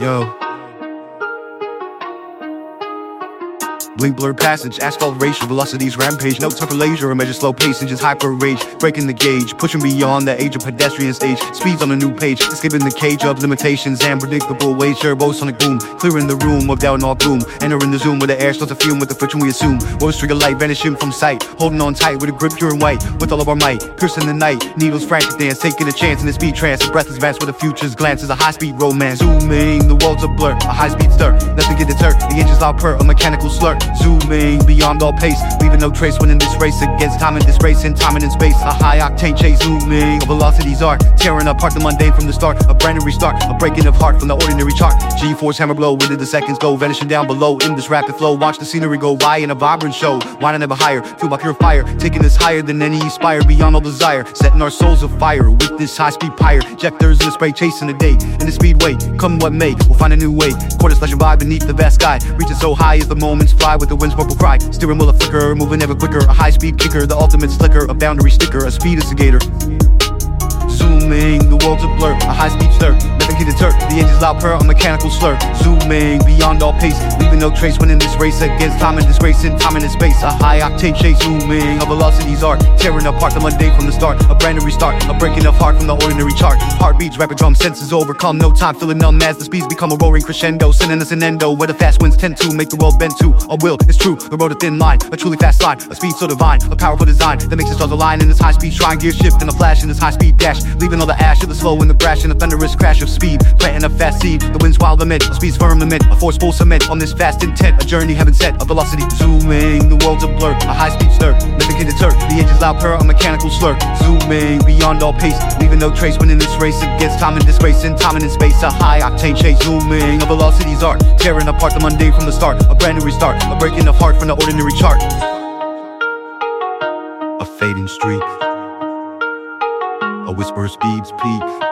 Yo. Blink blur passage, asphalt racial velocities rampage. No time for leisure, measure slow pace just hyper rage. Breaking the gauge, pushing beyond the age of pedestrian stage. Speeds on a new page, escaping the cage of limitations and predictable ways. Turbo sonic boom, clearing the room of doubt and all gloom. Entering the zoom where the air starts to fume with the friction we assume. Rose trigger light vanishing from sight, holding on tight with a grip pure and white. With all of our might, piercing the night. Needles frantic dance, taking a chance in the speed trance. A breathless advance with the future's glance is a high speed romance. Zooming, the world's a blur, a high speed stir. Nothing get deterred, the engines loud purr, a mechanical slur. Zooming beyond all pace, leaving no trace when in this race against time and this race in time and in space. A high octane chase, zooming, velocities are tearing apart the mundane from the start. A brand new restart, a breaking of heart from the ordinary chart. G-force hammer blow, did the seconds go? Vanishing down below in this rapid flow. Watch the scenery go by in a vibrant show. Why not ever higher? Feel my pure fire, taking us higher than any inspire beyond all desire. Setting our souls afire with this high speed pyre. Injectors in the spray, chasing the day in the speedway. Come what may, we'll find a new way. Quarter slashing by beneath the vast sky, reaching so high as the moments fly with the wind's purple cry. Steering wheel a flicker, moving ever quicker. A high speed kicker, the ultimate slicker, a boundary sticker, a speed instigator. Zooming, the world's a blur, a high speed stir. Can deter, the engine's loud purr, a mechanical slur. Zooming, beyond all pace, leaving no trace when in this race against time and disgrace in time and in space. A high octane chase, zooming, a velocities are tearing apart the mundane from the start. A brand new restart, a breaking of heart from the ordinary chart. Heartbeats, rapid drum, senses overcome, no time feeling numb as the speeds become a roaring crescendo. Sending us an endo where the fast winds tend to make the world bend to a will. It's true, the road a thin line, a truly fast line, a speed so divine, a powerful design that makes the stars align in this high speed shrine. Gear shift in a flash in this high speed dash, leaving all the ash of the slow in the brash and the thunderous crash of speed. Planting a fast seed, the wind's wild limit, a speed's firm limit, a force full cement on this fast intent, a journey heaven set, a velocity zooming, the world's a blur, a high speed stir, nothing can deter, the engine's loud purr, a mechanical slur, zooming beyond all pace, leaving no trace when in this race against time and disgrace. In time and in space, a high octane chase, zooming, a velocity's art, tearing apart the mundane from the start, a brand new restart, a breaking of heart from the ordinary chart. A fading streak, a whisper speeds peak.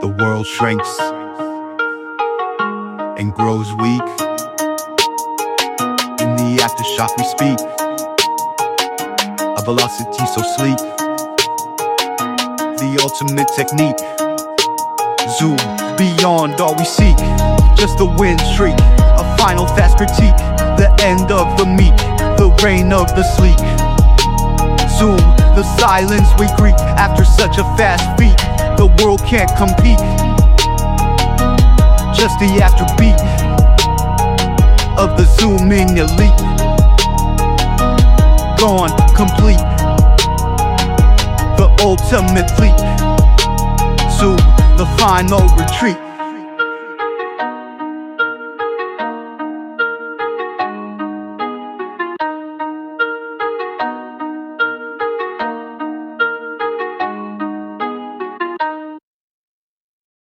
The world shrinks and grows weak. In the aftershock, we speak. A velocity so sleek. The ultimate technique. Zoom beyond all we seek. Just a wind streak, A final fast critique. The end of the meek. The reign of the sleek. Zoom, the silence we greet after such a fast feat. The world can't compete. Just the afterbeat of the zooming elite. Gone complete. The ultimate fleet. Zoom, the final retreat.